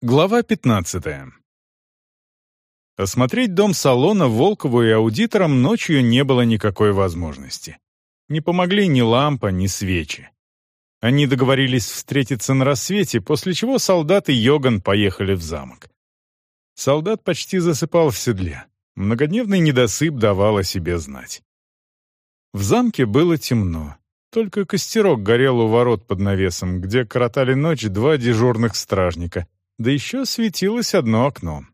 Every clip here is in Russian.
Глава 15. Осмотреть дом салона Волкову и аудиторам ночью не было никакой возможности. Не помогли ни лампа, ни свечи. Они договорились встретиться на рассвете, после чего солдат и Йоган поехали в замок. Солдат почти засыпал в седле. Многодневный недосып давал о себе знать. В замке было темно. Только костерок горел у ворот под навесом, где коротали ночь два дежурных стражника — да еще светилось одно окно.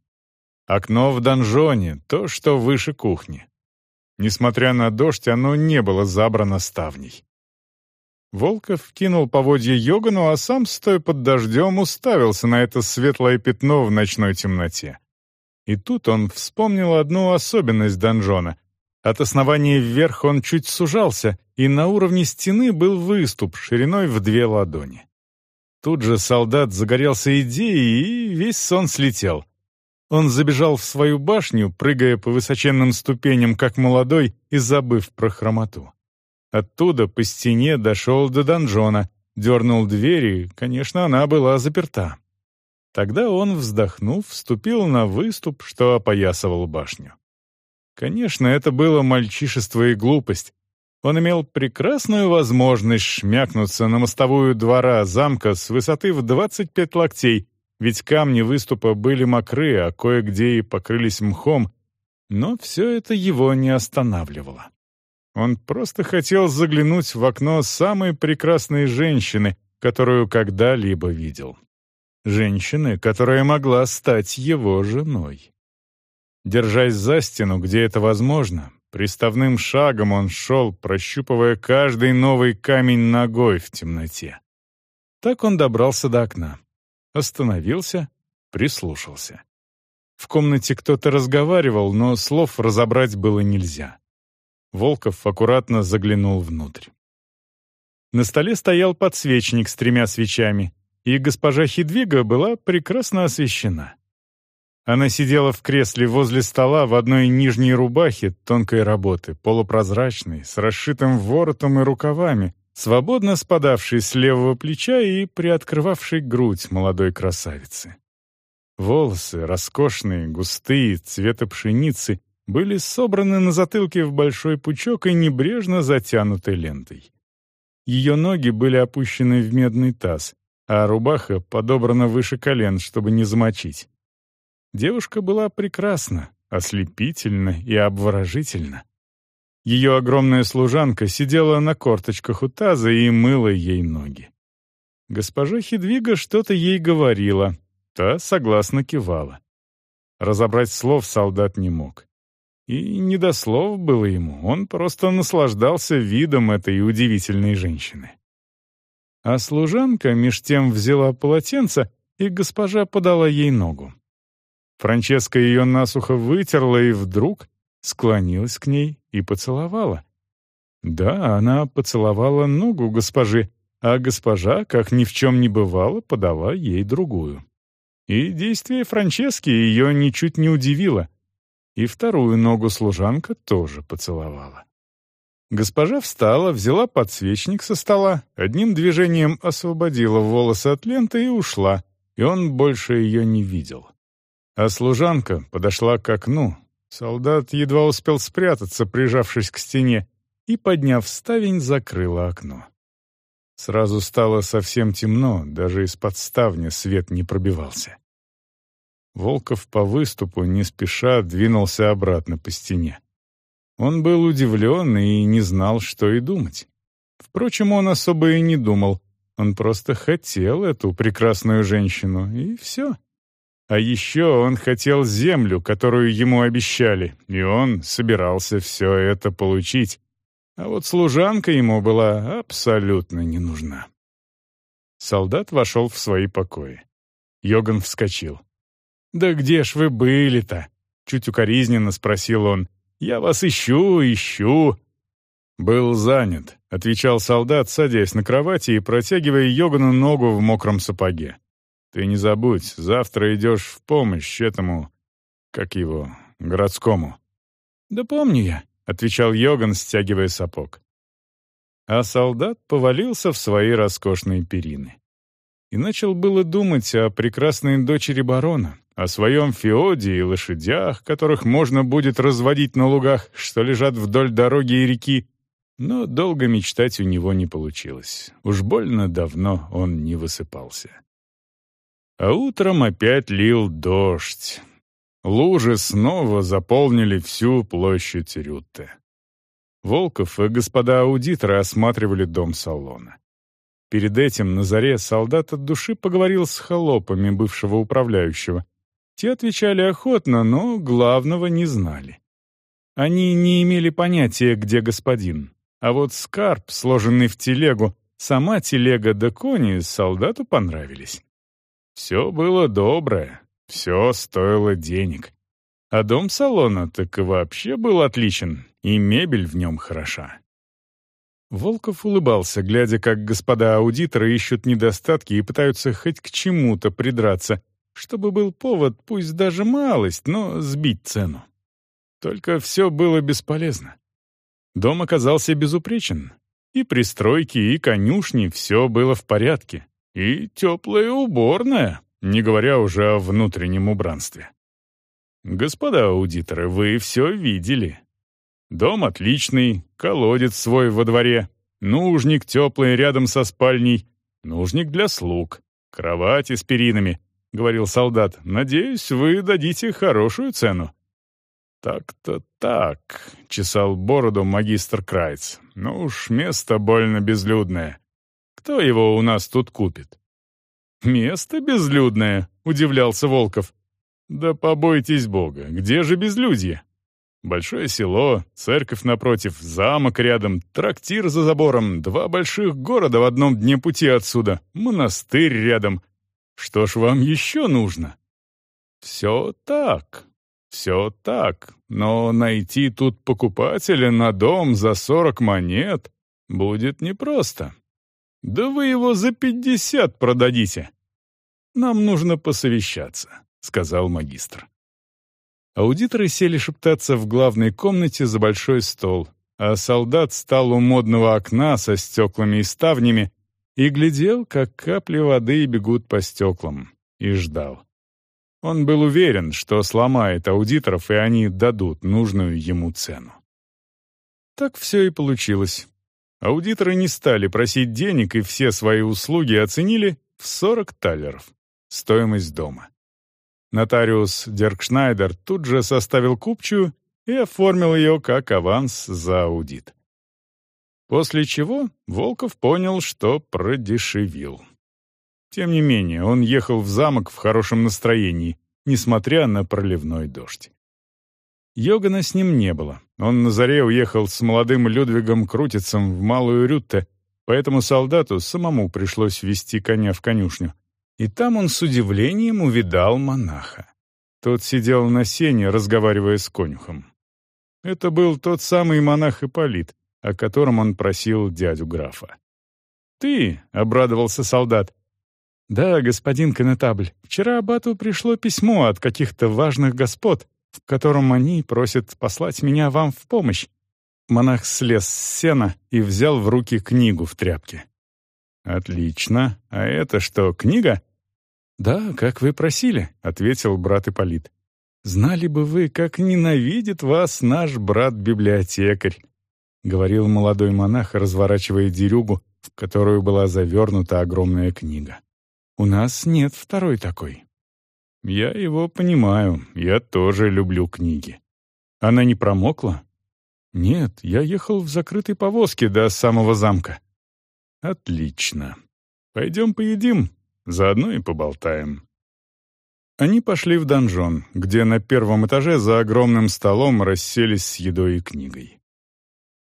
Окно в донжоне, то, что выше кухни. Несмотря на дождь, оно не было забрано ставней. Волков кинул поводья Йогану, а сам, стоя под дождем, уставился на это светлое пятно в ночной темноте. И тут он вспомнил одну особенность донжона. От основания вверх он чуть сужался, и на уровне стены был выступ шириной в две ладони. Тут же солдат загорелся идеей, и весь сон слетел. Он забежал в свою башню, прыгая по высоченным ступеням, как молодой, и забыв про хромоту. Оттуда по стене дошел до донжона, дернул двери, конечно, она была заперта. Тогда он, вздохнув, вступил на выступ, что опоясывал башню. Конечно, это было мальчишество и глупость, он имел прекрасную возможность шмякнуться на мостовую двора замка с высоты в 25 локтей, ведь камни выступа были мокры, а кое-где и покрылись мхом, но все это его не останавливало. Он просто хотел заглянуть в окно самой прекрасной женщины, которую когда-либо видел. Женщины, которая могла стать его женой. Держась за стену, где это возможно, Приставным шагом он шел, прощупывая каждый новый камень ногой в темноте. Так он добрался до окна. Остановился, прислушался. В комнате кто-то разговаривал, но слов разобрать было нельзя. Волков аккуратно заглянул внутрь. На столе стоял подсвечник с тремя свечами, и госпожа Хидвига была прекрасно освещена. Она сидела в кресле возле стола в одной нижней рубахе тонкой работы, полупрозрачной, с расшитым воротом и рукавами, свободно спадавшей с левого плеча и приоткрывавшей грудь молодой красавицы. Волосы, роскошные, густые, цвета пшеницы, были собраны на затылке в большой пучок и небрежно затянуты лентой. Ее ноги были опущены в медный таз, а рубаха подобрана выше колен, чтобы не замочить. Девушка была прекрасна, ослепительна и обворожительна. Ее огромная служанка сидела на корточках у таза и мыла ей ноги. Госпожа Хидвига что-то ей говорила, та согласно кивала. Разобрать слов солдат не мог. И не до слов было ему, он просто наслаждался видом этой удивительной женщины. А служанка меж тем взяла полотенце, и госпожа подала ей ногу. Франческа ее насухо вытерла и вдруг склонилась к ней и поцеловала. Да, она поцеловала ногу госпожи, а госпожа, как ни в чем не бывало, подала ей другую. И действие Франчески ее ничуть не удивило. И вторую ногу служанка тоже поцеловала. Госпожа встала, взяла подсвечник со стола, одним движением освободила волосы от ленты и ушла, и он больше ее не видел. А служанка подошла к окну. Солдат едва успел спрятаться, прижавшись к стене, и, подняв ставень, закрыла окно. Сразу стало совсем темно, даже из-под ставня свет не пробивался. Волков по выступу не спеша двинулся обратно по стене. Он был удивлен и не знал, что и думать. Впрочем, он особо и не думал. Он просто хотел эту прекрасную женщину, и все. А еще он хотел землю, которую ему обещали, и он собирался все это получить. А вот служанка ему была абсолютно не нужна. Солдат вошел в свои покои. Йоган вскочил. «Да где ж вы были-то?» — чуть укоризненно спросил он. «Я вас ищу, ищу». «Был занят», — отвечал солдат, садясь на кровати и протягивая Йогану ногу в мокром сапоге. Ты не забудь, завтра идешь в помощь этому, как его, городскому». «Да помню я», — отвечал Йоган, стягивая сапог. А солдат повалился в свои роскошные перины. и начал было думать о прекрасной дочери барона, о своем феоде и лошадях, которых можно будет разводить на лугах, что лежат вдоль дороги и реки, но долго мечтать у него не получилось. Уж больно давно он не высыпался. А утром опять лил дождь. Лужи снова заполнили всю площадь Рютте. Волков и господа аудиторы осматривали дом салона. Перед этим на заре солдат от души поговорил с холопами бывшего управляющего. Те отвечали охотно, но главного не знали. Они не имели понятия, где господин. А вот скарб, сложенный в телегу, сама телега да кони солдату понравились. Все было доброе, все стоило денег. А дом салона так и вообще был отличен, и мебель в нем хороша. Волков улыбался, глядя, как господа аудиторы ищут недостатки и пытаются хоть к чему-то придраться, чтобы был повод, пусть даже малость, но сбить цену. Только все было бесполезно. Дом оказался безупречен. И пристройки, и конюшни — все было в порядке. И теплая уборная, не говоря уже о внутреннем убранстве. Господа аудиторы, вы все видели. Дом отличный, колодец свой во дворе, нужник теплый рядом со спальней, нужник для слуг, кровати с перинами, — говорил солдат. «Надеюсь, вы дадите хорошую цену». «Так-то так», — чесал бороду магистр Крайц. «Ну уж место больно безлюдное. Кто его у нас тут купит?» «Место безлюдное», — удивлялся Волков. «Да побойтесь Бога, где же безлюдье? Большое село, церковь напротив, замок рядом, трактир за забором, два больших города в одном дне пути отсюда, монастырь рядом. Что ж вам еще нужно?» «Все так, все так, но найти тут покупателя на дом за сорок монет будет непросто. Да вы его за пятьдесят продадите. Нам нужно посовещаться, сказал магистр. Аудиторы сели шептаться в главной комнате за большой стол, а солдат стал у модного окна со стеклами и ставнями и глядел, как капли воды бегут по стеклам, и ждал. Он был уверен, что сломает аудиторов, и они дадут нужную ему цену. Так все и получилось. Аудиторы не стали просить денег и все свои услуги оценили в 40 талеров. Стоимость дома. Нотариус Деркшнайдер тут же составил купчую и оформил ее как аванс за аудит. После чего Волков понял, что продешевил. Тем не менее, он ехал в замок в хорошем настроении, несмотря на проливной дождь. Йогана с ним не было. Он на заре уехал с молодым Людвигом Крутицем в Малую Рютте, поэтому солдату самому пришлось вести коня в конюшню. И там он с удивлением увидал монаха. Тот сидел на сене, разговаривая с конюхом. Это был тот самый монах Ипполит, о котором он просил дядю графа. «Ты?» — обрадовался солдат. «Да, господин конетабль, вчера аббату пришло письмо от каких-то важных господ, в котором они просят послать меня вам в помощь». Монах слез с сена и взял в руки книгу в тряпке. «Отлично. А это что, книга?» «Да, как вы просили», — ответил брат Ипполит. «Знали бы вы, как ненавидит вас наш брат-библиотекарь», — говорил молодой монах, разворачивая дерюгу, в которую была завернута огромная книга. «У нас нет второй такой». «Я его понимаю. Я тоже люблю книги». «Она не промокла?» «Нет, я ехал в закрытой повозке до самого замка». «Отлично. Пойдем поедим, заодно и поболтаем». Они пошли в донжон, где на первом этаже за огромным столом расселись с едой и книгой.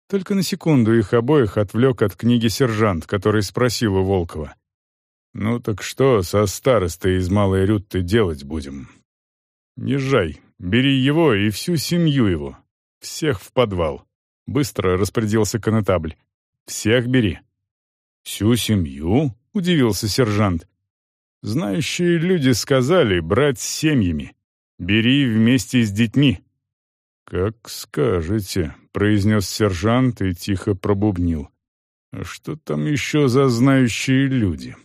Только на секунду их обоих отвлек от книги сержант, который спросил у Волкова. «Ну так что со старостой из Малой Рютты делать будем?» «Езжай, бери его и всю семью его. Всех в подвал». Быстро распорядился конетабль. «Всех бери». «Всю семью?» — удивился сержант. «Знающие люди сказали брать с семьями. Бери вместе с детьми». «Как скажете», — произнес сержант и тихо пробубнил. «А что там еще за знающие люди?»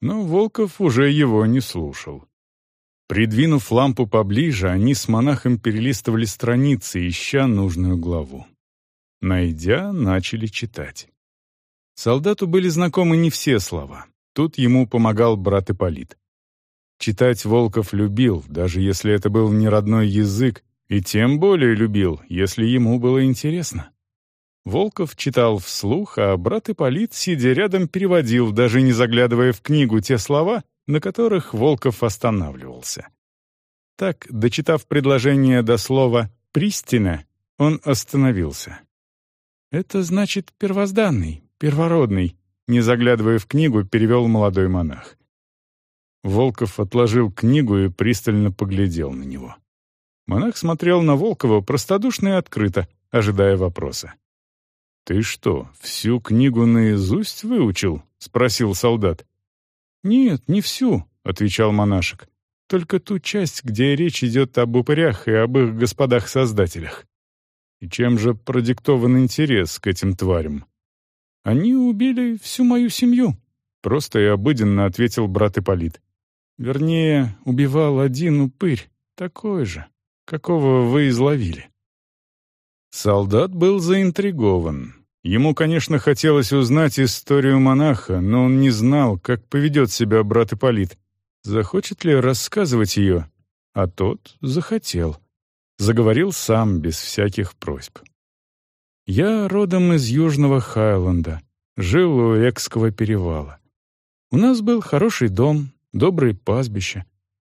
Но Волков уже его не слушал. Придвинув лампу поближе, они с монахом перелистывали страницы, ища нужную главу. Найдя, начали читать. Солдату были знакомы не все слова. Тут ему помогал брат Ипполит. Читать Волков любил, даже если это был не родной язык, и тем более любил, если ему было интересно. Волков читал вслух, а брат Ипполит, сидя рядом, переводил, даже не заглядывая в книгу, те слова, на которых Волков останавливался. Так, дочитав предложение до слова «пристина», он остановился. «Это значит первозданный, первородный», не заглядывая в книгу, перевел молодой монах. Волков отложил книгу и пристально поглядел на него. Монах смотрел на Волкова простодушно и открыто, ожидая вопроса. «Ты что, всю книгу наизусть выучил?» — спросил солдат. «Нет, не всю», — отвечал монашек. «Только ту часть, где речь идет об упырях и об их господах-создателях». «И чем же продиктован интерес к этим тварям?» «Они убили всю мою семью», — просто и обыденно ответил брат Ипполит. «Вернее, убивал один упырь, такой же, какого вы изловили». Солдат был заинтригован. Ему, конечно, хотелось узнать историю монаха, но он не знал, как поведет себя брат Ипполит. Захочет ли рассказывать ее? А тот захотел. Заговорил сам, без всяких просьб. «Я родом из Южного Хайленда, жил у Экского перевала. У нас был хороший дом, добрые пастбища.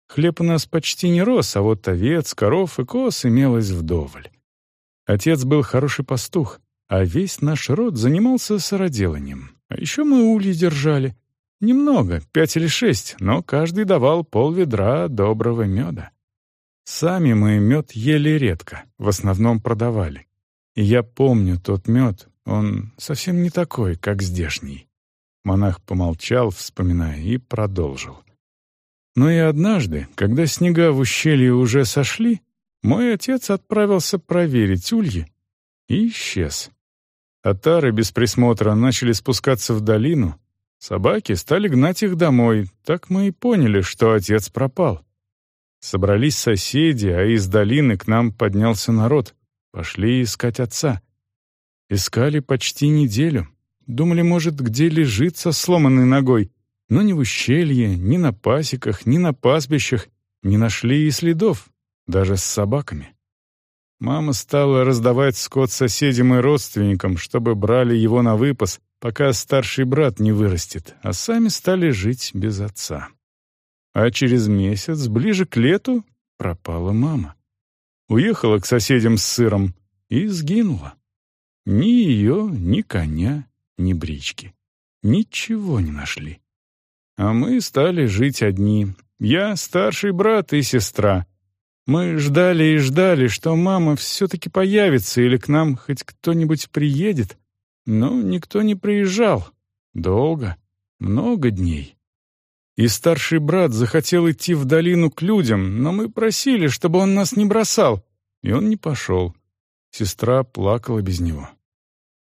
Хлеб у нас почти не рос, а вот овец, коров и коз имелось вдоволь. Отец был хороший пастух, а весь наш род занимался сыроделанием. А еще мы ульи держали. Немного, пять или шесть, но каждый давал пол ведра доброго меда. Сами мы мед ели редко, в основном продавали. И я помню тот мед, он совсем не такой, как здешний. Монах помолчал, вспоминая, и продолжил. Но и однажды, когда снега в ущелье уже сошли, мой отец отправился проверить ульи и исчез. Отары без присмотра начали спускаться в долину. Собаки стали гнать их домой. Так мы и поняли, что отец пропал. Собрались соседи, а из долины к нам поднялся народ. Пошли искать отца. Искали почти неделю. Думали, может, где лежит со сломанной ногой. Но ни в ущелье, ни на пасеках, ни на пастбищах не нашли и следов даже с собаками. Мама стала раздавать скот соседям и родственникам, чтобы брали его на выпас, пока старший брат не вырастет, а сами стали жить без отца. А через месяц, ближе к лету, пропала мама. Уехала к соседям с сыром и сгинула. Ни ее, ни коня, ни брички. Ничего не нашли. А мы стали жить одни. Я, старший брат и сестра. Мы ждали и ждали, что мама все-таки появится или к нам хоть кто-нибудь приедет. Но никто не приезжал. Долго, много дней. И старший брат захотел идти в долину к людям, но мы просили, чтобы он нас не бросал, и он не пошел. Сестра плакала без него.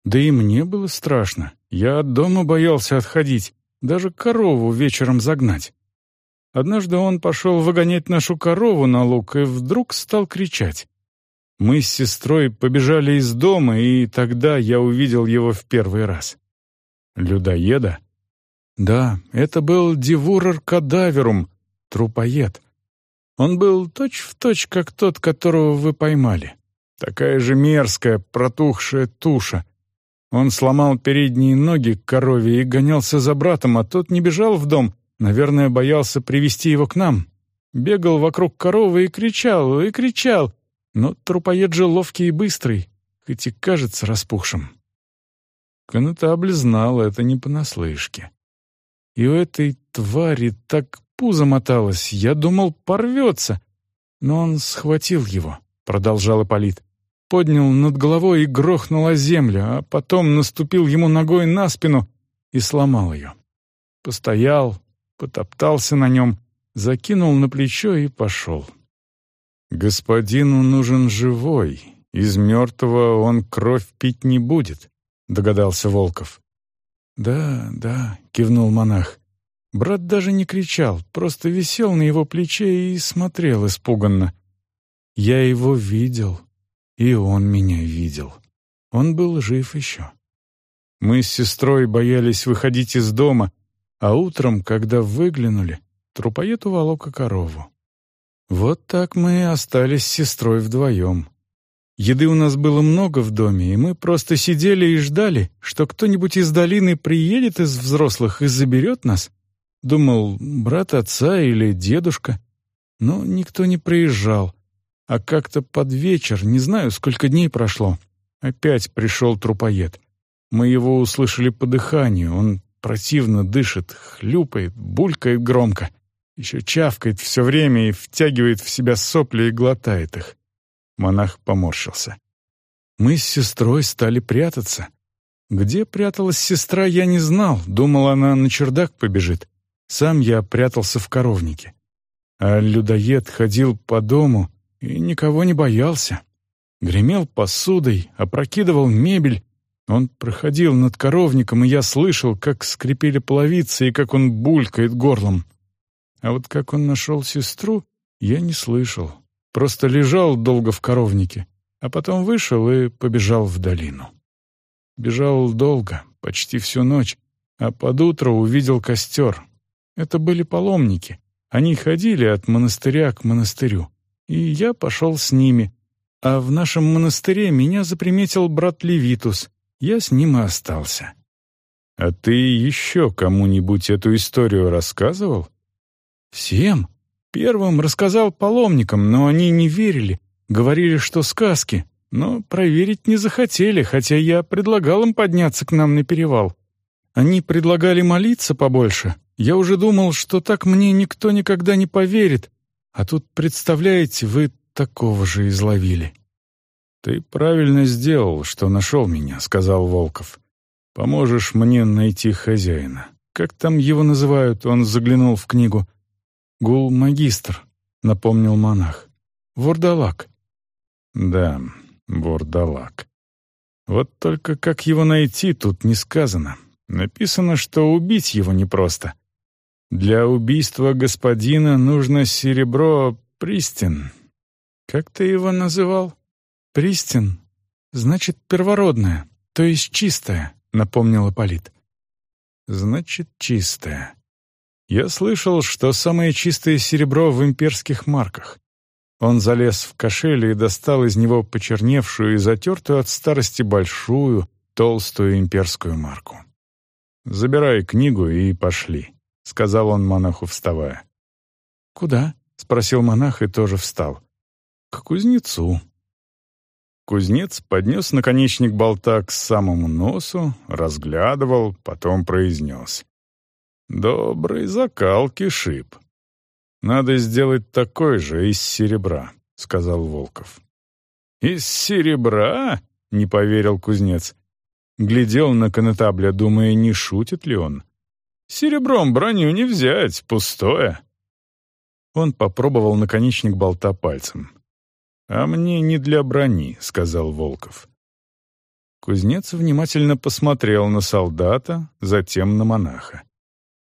Да и мне было страшно. Я от дома боялся отходить, даже корову вечером загнать. Однажды он пошел выгонять нашу корову на луг и вдруг стал кричать. Мы с сестрой побежали из дома, и тогда я увидел его в первый раз. Людоеда? Да, это был дивурер кадаверум, трупоед. Он был точь-в-точь, точь, как тот, которого вы поймали. Такая же мерзкая, протухшая туша. Он сломал передние ноги к корове и гонялся за братом, а тот не бежал в дом, Наверное, боялся привести его к нам. Бегал вокруг коровы и кричал, и кричал. Но трупоед же ловкий и быстрый, хоть и кажется распухшим. Конотабль знал это не понаслышке. И у этой твари так пузо моталось, я думал, порвется. Но он схватил его, — продолжал Ипполит. Поднял над головой и грохнул о землю, а потом наступил ему ногой на спину и сломал ее. Постоял, потоптался на нем, закинул на плечо и пошел. «Господину нужен живой, из мертвого он кровь пить не будет», — догадался Волков. «Да, да», — кивнул монах. Брат даже не кричал, просто висел на его плече и смотрел испуганно. Я его видел, и он меня видел. Он был жив еще. Мы с сестрой боялись выходить из дома, а утром, когда выглянули, трупоед уволок корову. Вот так мы и остались с сестрой вдвоем. Еды у нас было много в доме, и мы просто сидели и ждали, что кто-нибудь из долины приедет из взрослых и заберет нас. Думал, брат отца или дедушка. Но никто не приезжал. А как-то под вечер, не знаю, сколько дней прошло, опять пришел трупоед. Мы его услышали по дыханию, он противно дышит, хлюпает, булькает громко. Еще чавкает все время и втягивает в себя сопли и глотает их. Монах поморщился. Мы с сестрой стали прятаться. Где пряталась сестра, я не знал. Думал, она на чердак побежит. Сам я прятался в коровнике. А людоед ходил по дому и никого не боялся. Гремел посудой, опрокидывал мебель. Он проходил над коровником, и я слышал, как скрипели половицы и как он булькает горлом. А вот как он нашел сестру, я не слышал. Просто лежал долго в коровнике, а потом вышел и побежал в долину. Бежал долго, почти всю ночь, а под утро увидел костер. Это были паломники. Они ходили от монастыря к монастырю. И я пошел с ними. А в нашем монастыре меня заприметил брат Левитус. Я с ним и остался. «А ты еще кому-нибудь эту историю рассказывал?» «Всем. Первым рассказал паломникам, но они не верили, говорили, что сказки, но проверить не захотели, хотя я предлагал им подняться к нам на перевал. Они предлагали молиться побольше. Я уже думал, что так мне никто никогда не поверит. А тут, представляете, вы такого же изловили. «Ты правильно сделал, что нашел меня», — сказал Волков. «Поможешь мне найти хозяина. Как там его называют?» — он заглянул в книгу. «Гул-магистр», — напомнил монах. «Вордалак». «Да, Вордалак. Вот только как его найти, тут не сказано. Написано, что убить его непросто. Для убийства господина нужно серебро Пристин. Как ты его называл? Пристин. Значит, первородное, то есть чистое, напомнил Ипполит. Значит, чистое. Я слышал, что самое чистое серебро в имперских марках. Он залез в кошель и достал из него почерневшую и затертую от старости большую, толстую имперскую марку. «Забирай книгу и пошли», — сказал он монаху, вставая. «Куда?» — спросил монах и тоже встал. «К кузнецу». Кузнец поднес наконечник болта к самому носу, разглядывал, потом произнес. Добрый закалки шип. Надо сделать такой же из серебра, сказал Волков. Из серебра? Не поверил кузнец. Глядел на конетабля, думая, не шутит ли он. Серебром броню не взять, пустое. Он попробовал наконечник болта пальцем. «А мне не для брони», — сказал Волков. Кузнец внимательно посмотрел на солдата, затем на монаха.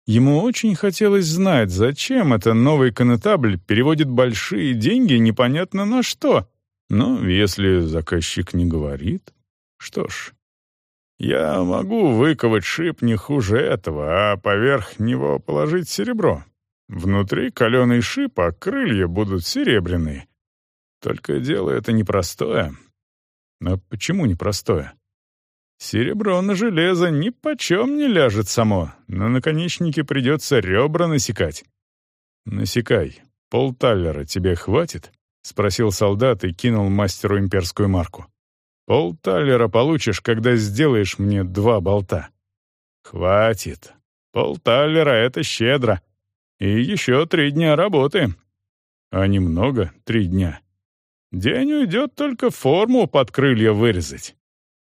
Ему очень хотелось знать, зачем это новый конетабль переводит большие деньги непонятно на что. Но если заказчик не говорит, что ж... Я могу выковать шип не хуже этого, а поверх него положить серебро. Внутри каленый шип, а крылья будут серебряные. Только дело это непростое. Но почему непростое? Серебро на железо ни почем не ляжет само. На наконечнике придется ребра насекать. «Насекай. Полталлера тебе хватит?» — спросил солдат и кинул мастеру имперскую марку. «Полталлера получишь, когда сделаешь мне два болта». «Хватит. Полталлера — это щедро. И еще три дня работы». «А немного, три дня. День уйдет только форму под крылья вырезать».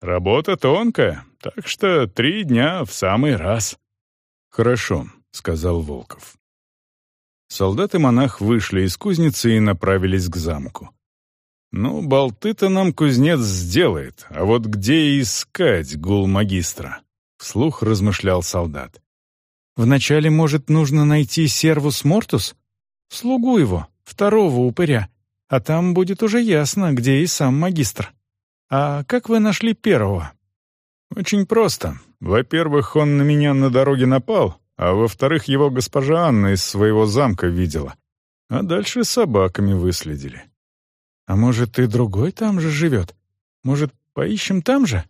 Работа тонкая, так что три дня в самый раз». «Хорошо», — сказал Волков. Солдат и монах вышли из кузницы и направились к замку. «Ну, болты-то нам кузнец сделает, а вот где искать гул магистра?» — вслух размышлял солдат. Вначале, может, нужно найти сервус Мортус? Слугу его, второго упыря. А там будет уже ясно, где и сам магистр. А как вы нашли первого?» «Очень просто. Во-первых, он на меня на дороге напал, а во-вторых, его госпожа Анна из своего замка видела. А дальше собаками выследили». «А может, и другой там же живет? Может, поищем там же?»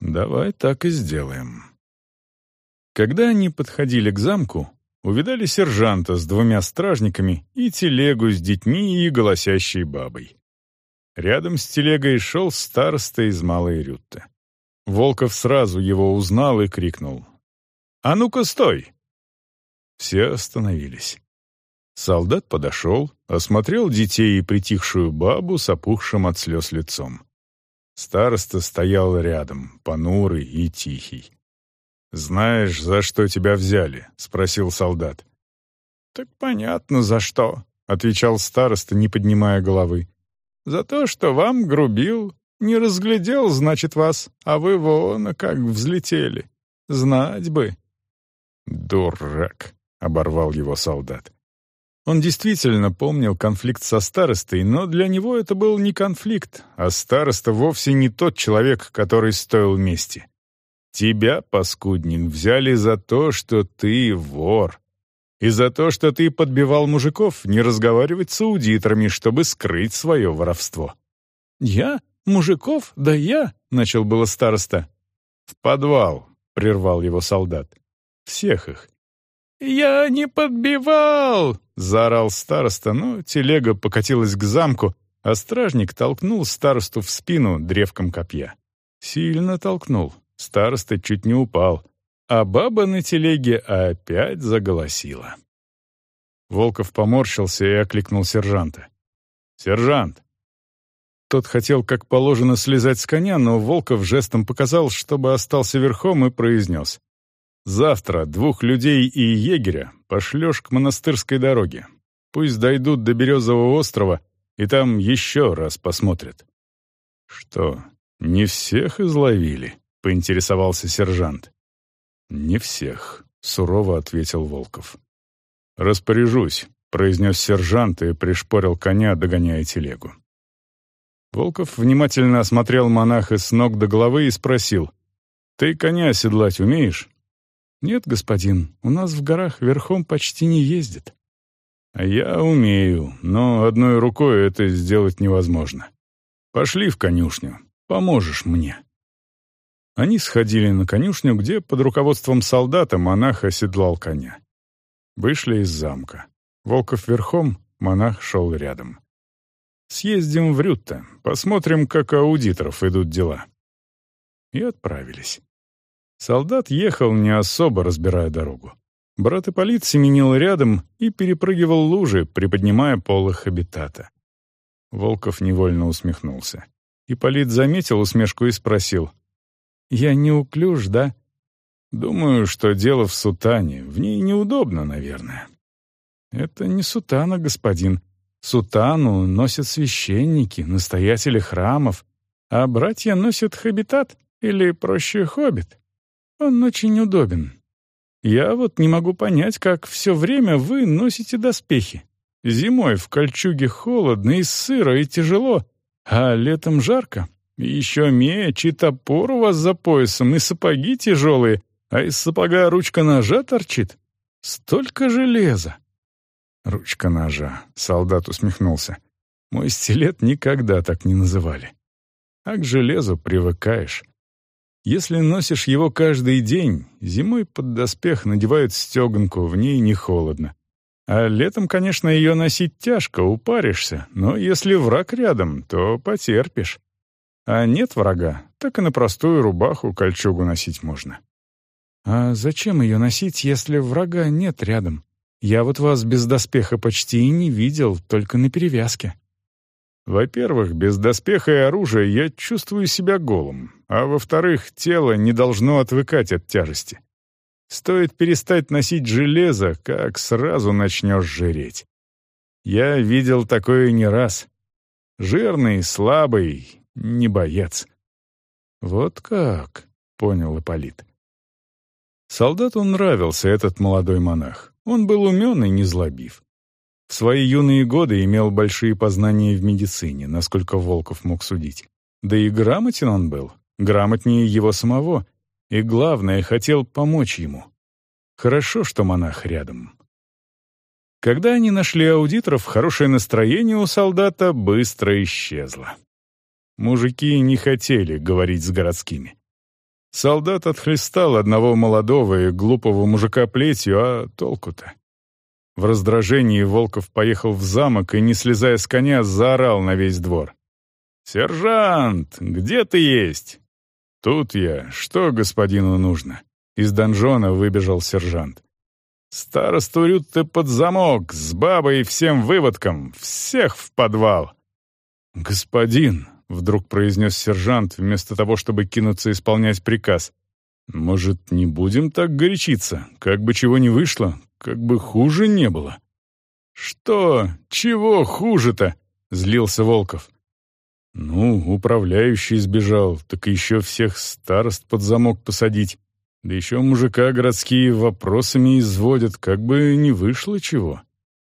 «Давай так и сделаем». Когда они подходили к замку, увидали сержанта с двумя стражниками и телегу с детьми и голосящей бабой. Рядом с телегой шел староста из Малой Рютты. Волков сразу его узнал и крикнул. «А ну-ка, стой!» Все остановились. Солдат подошел, осмотрел детей и притихшую бабу с опухшим от слез лицом. Староста стоял рядом, понурый и тихий. «Знаешь, за что тебя взяли?» — спросил солдат. «Так понятно, за что», — отвечал староста, не поднимая головы. «За то, что вам грубил. Не разглядел, значит, вас, а вы вон как взлетели. Знать бы». «Дурак», — оборвал его солдат. Он действительно помнил конфликт со старостой, но для него это был не конфликт, а староста вовсе не тот человек, который стоил мести. Тебя, паскудник, взяли за то, что ты вор. И за то, что ты подбивал мужиков не разговаривать с аудиторами, чтобы скрыть свое воровство. «Я? Мужиков? Да я?» — начал было староста. «В подвал», — прервал его солдат. «Всех их». «Я не подбивал!» — заорал староста, но телега покатилась к замку, а стражник толкнул старосту в спину древком копья. Сильно толкнул, Староста чуть не упал, а баба на телеге опять заголосила. Волков поморщился и окликнул сержанта. «Сержант!» Тот хотел, как положено, слезать с коня, но Волков жестом показал, чтобы остался верхом, и произнес. «Завтра двух людей и егеря пошлешь к монастырской дороге. Пусть дойдут до Березового острова, и там еще раз посмотрят». «Что, не всех изловили?» — поинтересовался сержант. «Не всех», — сурово ответил Волков. «Распоряжусь», — произнес сержант и пришпорил коня, догоняя телегу. Волков внимательно осмотрел монаха с ног до головы и спросил, «Ты коня седлать умеешь?» «Нет, господин, у нас в горах верхом почти не ездит». «А я умею, но одной рукой это сделать невозможно. Пошли в конюшню, поможешь мне». Они сходили на конюшню, где под руководством солдата монах оседлал коня. Вышли из замка. Волков верхом, монах шел рядом. «Съездим в Рютте, посмотрим, как аудиторов идут дела». И отправились. Солдат ехал, не особо разбирая дорогу. Брат Ипполит семенил рядом и перепрыгивал лужи, приподнимая пол их обитата. Волков невольно усмехнулся. Ипполит заметил усмешку и спросил, я неуклюж, да? Думаю, что дело в сутане. В ней неудобно, наверное. Это не сутана, господин. Сутану носят священники, настоятели храмов, а братья носят хабитат, или, проще, хоббит. Он очень удобен. Я вот не могу понять, как все время вы носите доспехи. Зимой в кольчуге холодно и сыро и тяжело, а летом жарко. Еще меч и топор у вас за поясом, и сапоги тяжелые, а из сапога ручка ножа торчит. Столько железа!» «Ручка ножа», — солдат усмехнулся. «Мой стилет никогда так не называли. А к железу привыкаешь. Если носишь его каждый день, зимой под доспех надевают стеганку, в ней не холодно. А летом, конечно, ее носить тяжко, упаришься, но если враг рядом, то потерпишь. А нет врага, так и на простую рубаху кольчугу носить можно. А зачем ее носить, если врага нет рядом? Я вот вас без доспеха почти и не видел, только на перевязке. Во-первых, без доспеха и оружия я чувствую себя голым, а во-вторых, тело не должно отвыкать от тяжести. Стоит перестать носить железо, как сразу начнешь жиреть. Я видел такое не раз. Жирный, слабый, не боец. «Вот как», — понял Ипполит. Солдату нравился этот молодой монах. Он был умен и незлобив. В свои юные годы имел большие познания в медицине, насколько Волков мог судить. Да и грамотен он был, грамотнее его самого, и, главное, хотел помочь ему. Хорошо, что монах рядом. Когда они нашли аудиторов, хорошее настроение у солдата быстро исчезло. Мужики не хотели говорить с городскими. Солдат отхлестал одного молодого и глупого мужика плетью, а толку-то? В раздражении Волков поехал в замок и, не слезая с коня, заорал на весь двор. «Сержант, где ты есть?» «Тут я. Что господину нужно?» Из донжона выбежал сержант. «Старосту Рютте под замок, с бабой и всем выводком, всех в подвал!» «Господин!» — вдруг произнес сержант, вместо того, чтобы кинуться исполнять приказ. «Может, не будем так горячиться? Как бы чего не вышло, как бы хуже не было». «Что? Чего хуже-то?» — злился Волков. «Ну, управляющий сбежал, так еще всех старост под замок посадить. Да еще мужика городские вопросами изводят, как бы не вышло чего».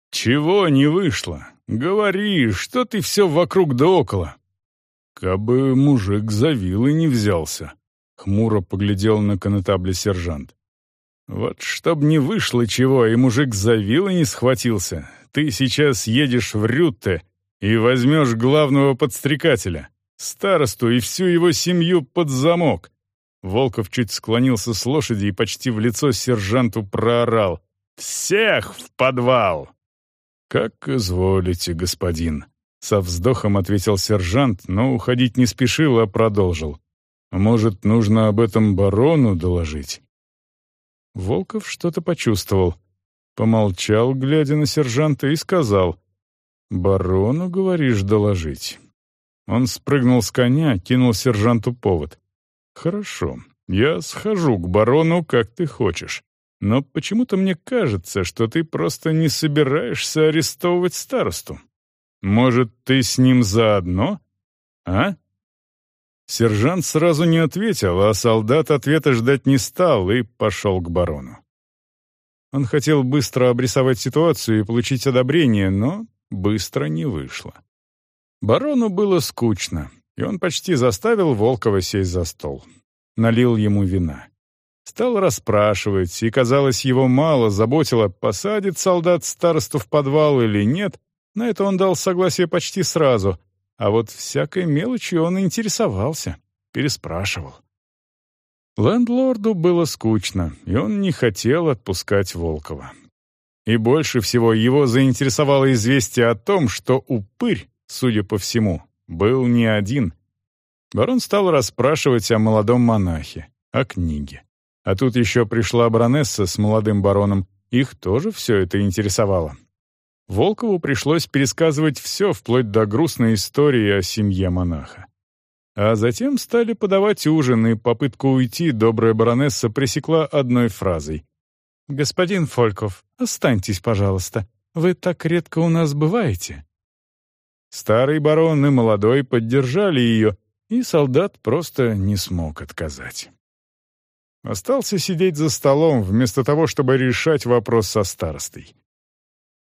«Чего не вышло? Говори, что ты все вокруг да около?» «Кабы мужик за вилы не взялся», — хмуро поглядел на конетабле сержант. «Вот чтоб не вышло чего, и мужик за вилы не схватился, ты сейчас едешь в Рютте и возьмешь главного подстрекателя, старосту и всю его семью под замок». Волков чуть склонился с лошади и почти в лицо сержанту проорал. «Всех в подвал!» «Как изволите, господин», — со вздохом ответил сержант, но уходить не спешил, а продолжил. «Может, нужно об этом барону доложить?» Волков что-то почувствовал. Помолчал, глядя на сержанта, и сказал. «Барону, говоришь, доложить?» Он спрыгнул с коня, кинул сержанту повод. «Хорошо, я схожу к барону, как ты хочешь. Но почему-то мне кажется, что ты просто не собираешься арестовывать старосту. Может, ты с ним заодно? А?» Сержант сразу не ответил, а солдат ответа ждать не стал и пошел к барону. Он хотел быстро обрисовать ситуацию и получить одобрение, но быстро не вышло. Барону было скучно, и он почти заставил Волкова сесть за стол. Налил ему вина. Стал расспрашивать, и, казалось, его мало заботило, посадит солдат старосту в подвал или нет. На это он дал согласие почти сразу, а вот всякой мелочью он интересовался, переспрашивал. Лендлорду было скучно, и он не хотел отпускать Волкова. И больше всего его заинтересовало известие о том, что упырь, судя по всему, был не один. Барон стал расспрашивать о молодом монахе, о книге. А тут еще пришла баронесса с молодым бароном, их тоже все это интересовало. Волкову пришлось пересказывать все, вплоть до грустной истории о семье монаха. А затем стали подавать ужин, и попытку уйти добрая баронесса пресекла одной фразой. «Господин Фольков, останьтесь, пожалуйста. Вы так редко у нас бываете». Старый барон и молодой поддержали ее, и солдат просто не смог отказать. Остался сидеть за столом, вместо того, чтобы решать вопрос со старостой.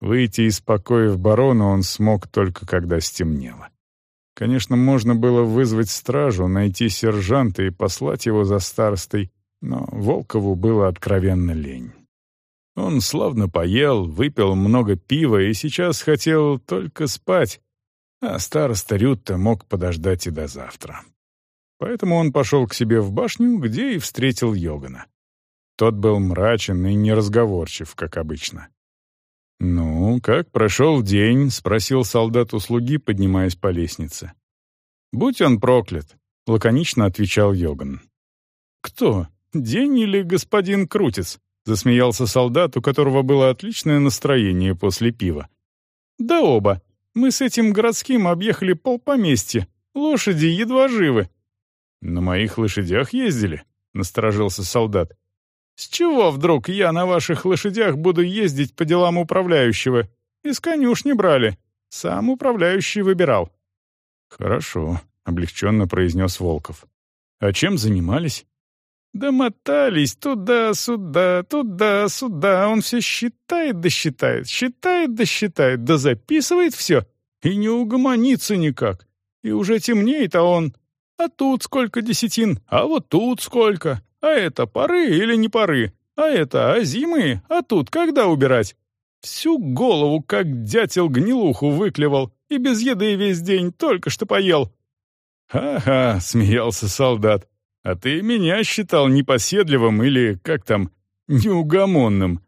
Выйти из покоев барона он смог только когда стемнело. Конечно, можно было вызвать стражу, найти сержанта и послать его за старостой, но Волкову было откровенно лень. Он славно поел, выпил много пива и сейчас хотел только спать, а староста Рютта мог подождать и до завтра. Поэтому он пошел к себе в башню, где и встретил Йогана. Тот был мрачен и неразговорчив, как обычно. «Ну, как прошел день?» — спросил солдат у слуги, поднимаясь по лестнице. «Будь он проклят», — лаконично отвечал Йоган. «Кто? День или господин Крутец?» — засмеялся солдат, у которого было отличное настроение после пива. «Да оба. Мы с этим городским объехали полпоместья. Лошади едва живы». «На моих лошадях ездили?» — насторожился солдат. «С чего вдруг я на ваших лошадях буду ездить по делам управляющего? Из конюшни брали. Сам управляющий выбирал». «Хорошо», — облегченно произнес Волков. «А чем занимались?» Домотались туда-сюда, туда-сюда. Он все считает да считает, считает да считает, да записывает все. И не угомонится никак. И уже темнеет, а он... А тут сколько десятин, а вот тут сколько. А это поры или не поры? А это озимые, а тут когда убирать? Всю голову, как дятел гнилуху, выклевал. И без еды весь день только что поел. «Ха-ха», — смеялся солдат. А ты меня считал непоседливым или, как там, неугомонным.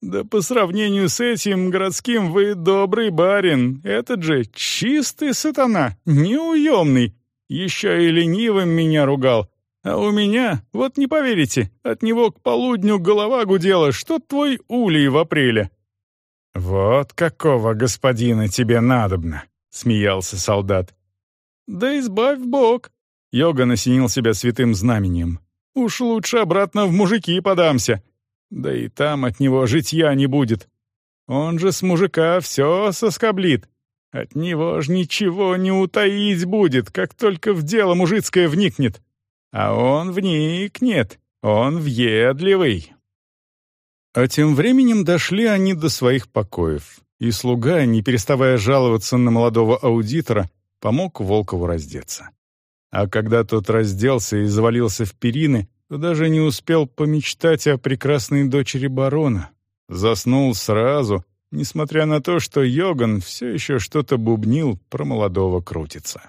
Да по сравнению с этим городским вы добрый барин. Этот же чистый сатана, неуемный. Еще и ленивым меня ругал. А у меня, вот не поверите, от него к полудню голова гудела, что твой улей в апреле. «Вот какого господина тебе надобно», — смеялся солдат. «Да избавь Бог», Йоган осенил себя святым знамением. «Уж лучше обратно в мужики подамся. Да и там от него житья не будет. Он же с мужика все соскоблит. От него ж ничего не утаить будет, как только в дело мужицкое вникнет. А он вникнет, он въедливый». А тем временем дошли они до своих покоев, и слуга, не переставая жаловаться на молодого аудитора, помог Волкову раздеться. А когда тот разделся и завалился в перины, то даже не успел помечтать о прекрасной дочери барона. Заснул сразу, несмотря на то, что Йоган все еще что-то бубнил про молодого крутица.